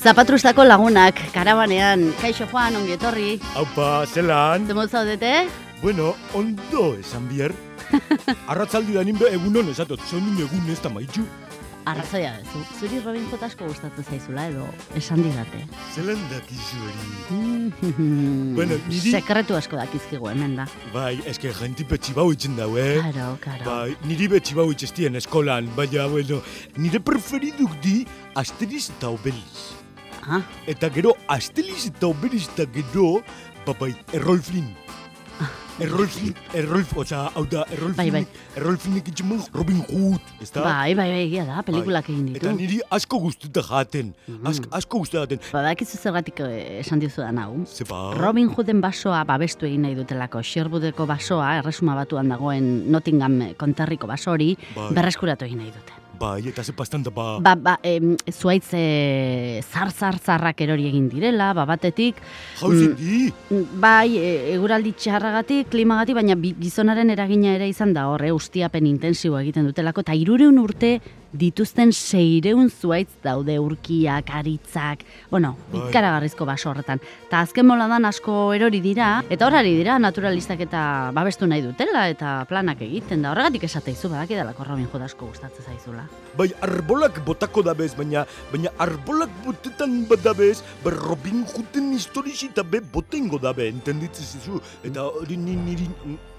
Zapatrustako lagunak, karabanean, kaixo Juan, ongi etorri. Aupa, zelan? Zemot zaudete? Bueno, ondo esan bier. Arratzaldi da ninbe egunon esatot, zonin egun ez da maitxu. Arrazoia zu, zuri Robin Hood asko gustatu zaizula edo esan didate. Zelan dakizu hori? Mm, Bueno, niri- Sekretu asko dakizkigu hemen da. Bai, eske jenti petxi bau itzen dau, eh? Karo, karo. Bai, niri betxi bau itxestien eskolan, baina, bueno, nire preferiduk di Asterix eta Obelix. Ah, Eta gero, Asterix eta Obelix eta gero, ba, bai, Errolflin. Errolflin, Errolf, oza, hau da, Errolflin, Bai, bai. Errolflinek itxemen Robin Hood, ez da? bai, bai, bai, egia da, pelikulak egin ditu. Eta niri asko guztuta jaten, ask, asko guztuta jaten. Badakizu zergatik eh, esan dizudan hau. Zeba, Robin Hooden basoa babestu egin nahi dutelako. Sherbudeko basoa, erresuma batuan dagoen Nottingham konterriko baso hori, Bai. berreskuratu egin nahi dute. Bai, eta ze pastan da, ba, Ba, ba, em, zuaitz e, zar, zar, zarrak erori egin direla, ba, batetik, jauzen di, bai, e, eguraldi txarragatik, klimagatik, baina gizonaren eragina ere izan da horre, ustiapen intensibo egiten dutelako, eta irureun urte dituzten seireun zuaitz daude urkiak, aritzak, bueno, Bai. ikaragarrizko baso horretan. Eta azken moladan asko erori dira, eta horari dira naturalistak eta babestu nahi dutela, eta planak egiten da. Horregatik esateizu, badakidalako Robin Hood asko gustatzen zaizula. bai, arbolak botako dabez, baina, baina arbolak botetan badabez, ber Robin Hooden historisi eta be botengo dabe, entenditzen zizu, eta hori ni niri, oh,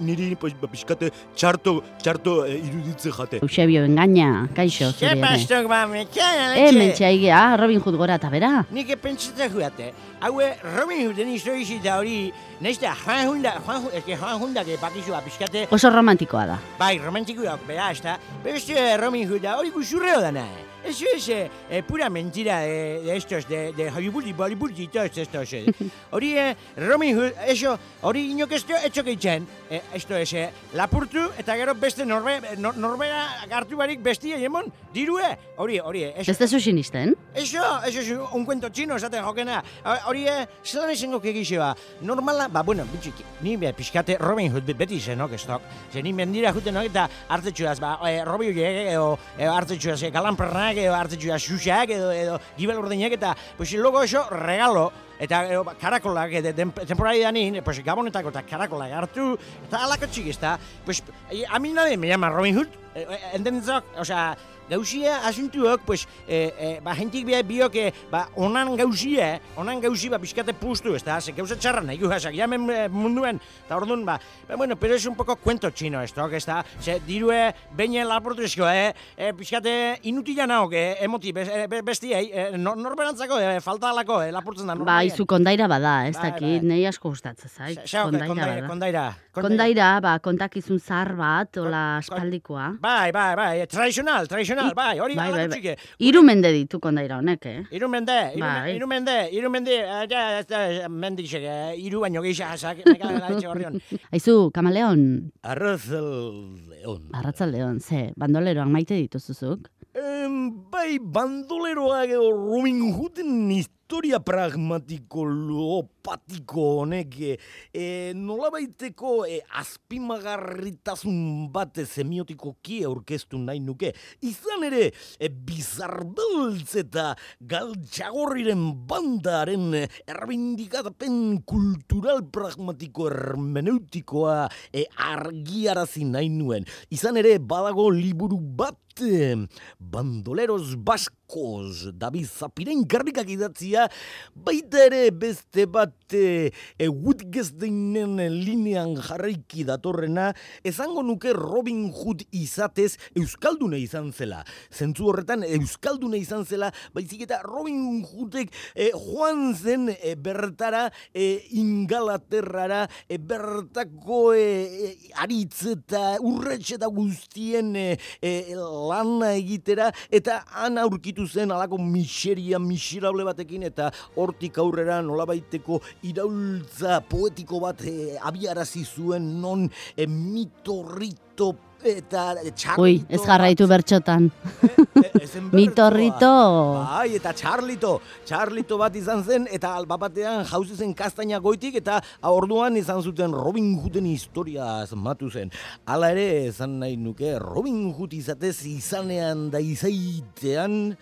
niri, pues, ba, pixkate, txarto, txarto eh, iruditze jate. Eusebio, engaina, kaixo, Ze pastok ba, metxana, E, mentxaigia, Robin Hood gora eta bera. Nik pentsatzen juate, haue Robin Hooden historizi da hori, nahiz da Juan Hunda, Juan, Hu- eske Juan Hunda, que bakizua pixkate, Oso romantikoa da. bai, romantikoak, bera, ez da, beste Robin Hood da hori guzurreo dana. Eso es eh, eh, pura mentira de, de estos, de, de Hollywood y Bollywood y todos estos. eh. Hori, eh, Robin Hood, eso, hori inok ez etxo geitzen, eh, esto es, eh, lapurtu eta gero beste norbe, nor, norbera hartu barik bestia emon, dirue, hori, hori, eh, eso. Ez dezu sinisten? Eso, eso es un cuento chino, esaten jokena. Hori, eh, zelan esango kegixoa. Normala, ba, bueno, bitxik, ni be, pixkate Robin Hood be- beti zenok estok. Ze ni mendira juten nok eta hartzetxuaz, ba, e, Robin Hood edo, edo hartzetxuaz, e, galanpernak, edo hartzetxuaz xuxak, edo, edo gibel ordenak, eta, pues, logo eso, regalo. Eta edo, ba, karakolak, e, den, temporari danin, pues, gabonetako eta karakolak hartu, eta alako txik, ez da. Pues, e, a mi nadie me llama Robin Hood, e, e, entenditzok, osea, Gauzia asuntuok, pues, eh, eh, ba, jentik bia biok, eh, ba, onan gauzia, onan gauzi, ba, pixkate pustu, ez da, ze gauza txarra nahi guhazak, jamen eh, munduen, eta orduan, ba, ba, bueno, pero es un poco cuento chino, ez ez da, ze dirue, baina lapurtu esko, eh, eh, pixkate inutila naok, eh, emoti, bes, eh, be- bestiei, eh, nor, norberantzako, eh, falta alako, eh, lapurtzen da, Ba, izu kondaira bada, ez Bai, dakit, bai. nei asko gustatzen zait. Kondaira, kondaira, Kondaira, ba, kontakizun zar bat, ola aspaldikoa. Bai, bai, bai, tradizional, tradizional, bai, hori bai, bai, bai. Hiru mende ditu kondaira honek, eh? Iru mende, iru, Bai. iru mende, iru mende, eh, ja, ez da, mendixek, eh, iru baino gehiago gaitxe horrion. Aizu, kamaleon, Arrazal leon. arratzaldeon, ze, bandoleroak maite dituzuzuk? Em, bai, bandoleroak Robin Hooden historia pragmatiko lopatiko honek e, e, nolabaiteko e, azpimagarritasun bat semiotikoki aurkeztu nahi nuke. Izan ere, e, bizarbeltz eta galtxagorriren bandaren e, erbindikapen kultural pragmatiko hermeneutikoa e, argiarazi nahi nuen. Izan ere, badago liburu bat bandoleros baskos David Zapiren karrikak idatzia baita ere beste bat e, e, Woodgesdeinen linean jarraiki datorrena esango nuke Robin Hood izatez Euskaldune izan zela. Zentzu horretan Euskaldune izan zela baizik eta Robin Hoodek e, joan zen e, bertara e, Ingalaterrara e, bertako e, e, aritz eta urretxe eta guztien e, e, lana egitera eta han aurkitu zen alako miseria miserable batekin eta hortik aurrera nolabaiteko iraultza poetiko bat e, abiarazi zuen non e, mitorrito eta txarlito Ui, ez jarraitu bertxotan. E- ezen bertsoa. Mitorrito. Bai, eta Charlito, Charlito bat izan zen, eta albapatean jauzi zen kastaina goitik, eta orduan izan zuten Robin Hooden historia asmatu zen. Hala ere, esan nahi nuke, Robin Hood izatez izanean da izaitean,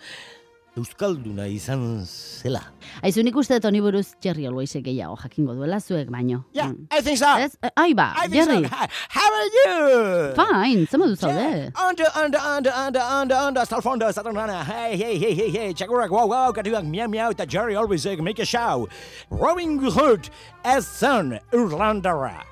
Euskalduna izan zela. Aizu nik uste dut honi buruz Jerry Alwaysek gehiago jakingo duela zuek baino. Yeah, Mm. I think so. Ez? Eh, Ai ba, Jerry. so. How are you? Fine, zema du zaude? Yeah. Under, under, under, under, under, under, hasta el fondo, Saturnana. Hey, hey, hey, hey, hey, Chagurak, wow, wow, katuak, miau, miau, eta Jerry uh, make a show. Robin Hood as son, Irlandara.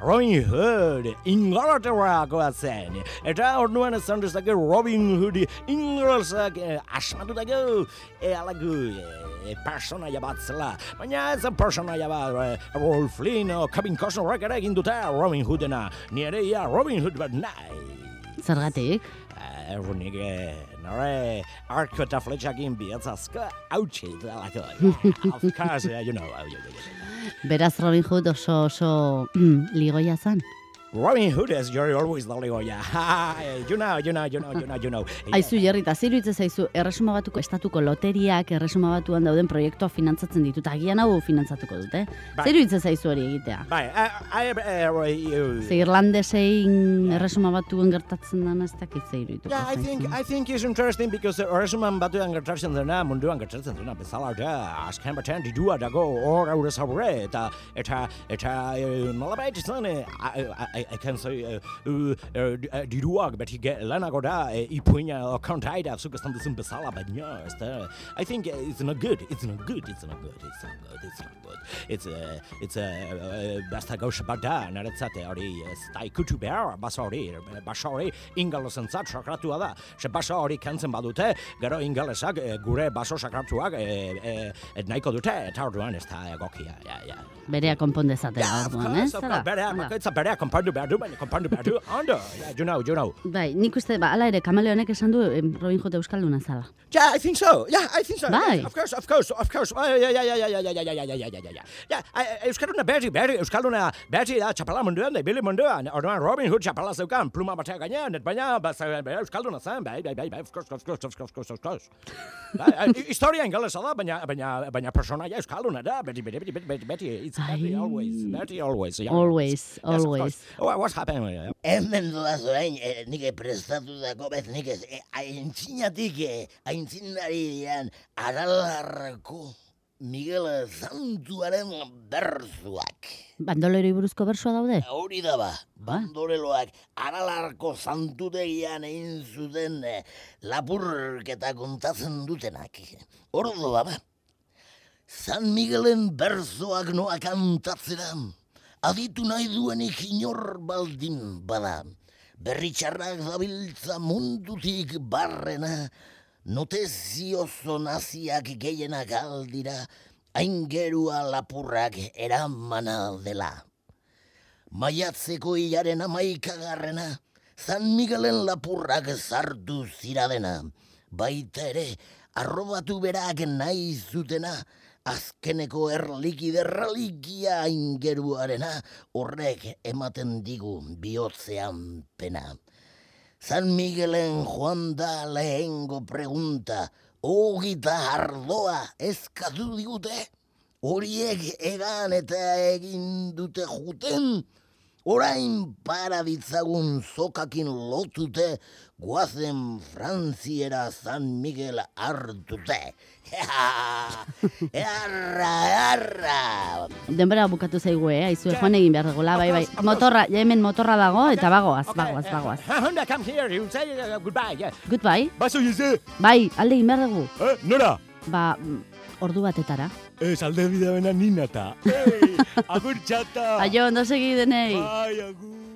Robin Hood, Inglaterra goazen. Eta orduan esan dezake Robin Hood, Inglesak eh, asmatutako, e, alagu, e, personaia bat zela. Baina ez personaia bat, eh, Rolf Flynn, o Kevin Costnerrek ere egin dute Robin Hoodena. Ni ere ia Robin Hood bat nahi. Zergatik? Errunik, eh, nore, arko eta fletxakin bihatzazko hautsi dalako. Of course, you know. Beraz Robin Hood oso oso ligoia zan. Robin Hood is you're always the legoia. you know, you know, you know, you know, you know. Aizu Jerry, eta itse zaizu, erresuma batuko estatuko loteriak erresuma batuan dauden proiektua finantzatzen ditut. Agian hau finantzatuko dute. Bai. Ziru itse zaizu hori egitea. Bai, I, I. Ze irlandesein erresuma batuen gertatzen dana ez dakit zeiru ituko Yeah, I think I think it's interesting because erresuman batuan gertatzen dena, munduan gertatzen dena bezala da, azken batean didua dago hor aurrez aurre, eta eta eta eh, nolabait izan, eh, I, I, can say, uh, uh, uh, diduak beti ge, lehenago da, uh, ipuina o kontaida, zuk esan duzun bezala, baina, ez da, I think uh, it's not good, it's not good, it's not good, it's not good, it's not good. It's, uh, it's, uh, uh, basta gauza bat da, niretzate hori, ez da ikutu behar, basa hori, basa hori ingelesentzat sakratua da. Ze basa hori kentzen badute, gero ingelesak eh, gure baso sakratuak eh, eh, nahiko dute, eta orduan ez da egokia, ja, ja. Berea konpondezatela Yeah, orduan, ez? Zara? course, berea, Hala. Konpondu behar du, baina konpondu behar du, ondo, yeah, you know, you know. Bai, nik uste, ba, ala ere, kamaleonek esan du Robin Hood Euskalduna zala. Yeah, I think so. Yeah, I think so. Bai. Yes, of course, of course, of course. Oh, yeah, yeah, yeah, yeah, yeah, yeah, yeah, yeah, yeah, yeah, yeah, yeah, Euskalduna berri, berri, Euskalduna berri da txapela munduan, da ibili munduan. Orduan Robin Hood txapela zeukan, pluma batea gainean, baina, eh, Euskalduna zen, bai, bai, bai, bai, of course, of course, of course, of course, of course. Bai, eh, Historia ingelesa da, baina, baina, baina personaia Euskalduna da, beti, beti, beti, beti, beti, it's beti, Ai. always, beti, always. yeah. Always, always. Oh, what's happening? Hemen doaz orain, eh, nik prestatutako bez, nik ez, eh, aintzinatik, eh, aintzinari dian, aralarrako Miguel Santuaren berzuak. Bandoleroi buruzko bersua daude? Hori da ba, bandoreloak aralarko santutegian egin zuten eh, lapurketa kontatzen dutenak. Ordo da ba, San Miguelen berzoak noa kantatzera, aditu nahi duenik inor baldin bada. Berritxarrak dabiltza mundutik barrena, noteziozo naziak gehienak aldira, aingerua lapurrak eramana dela. Maiatzeko hilaren amaikagarrena, San Miguelen lapurrak zartu ziradena, baita ere, arrobatu berak nahi zutena, azkeneko erlikide religia aingeruarena, horrek ematen digu bihotzean pena. San Miguelen joan da lehengo pregunta, hogita ardoa eskatu digute, horiek egan eta egin dute juten, orain para ditzagun zokakin lotute, guazen frantziera San Miguel hartute. Arra, arra! Denbora bukatu zaigu, eh? Aizue, joan egin behar dugu, bai, bai. Motorra, ja hemen motorra dago, eta bagoaz, bagoaz, bagoaz. Honda, come here, you say uh, goodbye, yeah. Goodbye. Baso Bai, alde egin behar dugu. eh, nora? Ba, ordu batetara. Ez alde bidea bena ninata. Hey, agur txata. Aio, ondo segi denei. Bai, agur.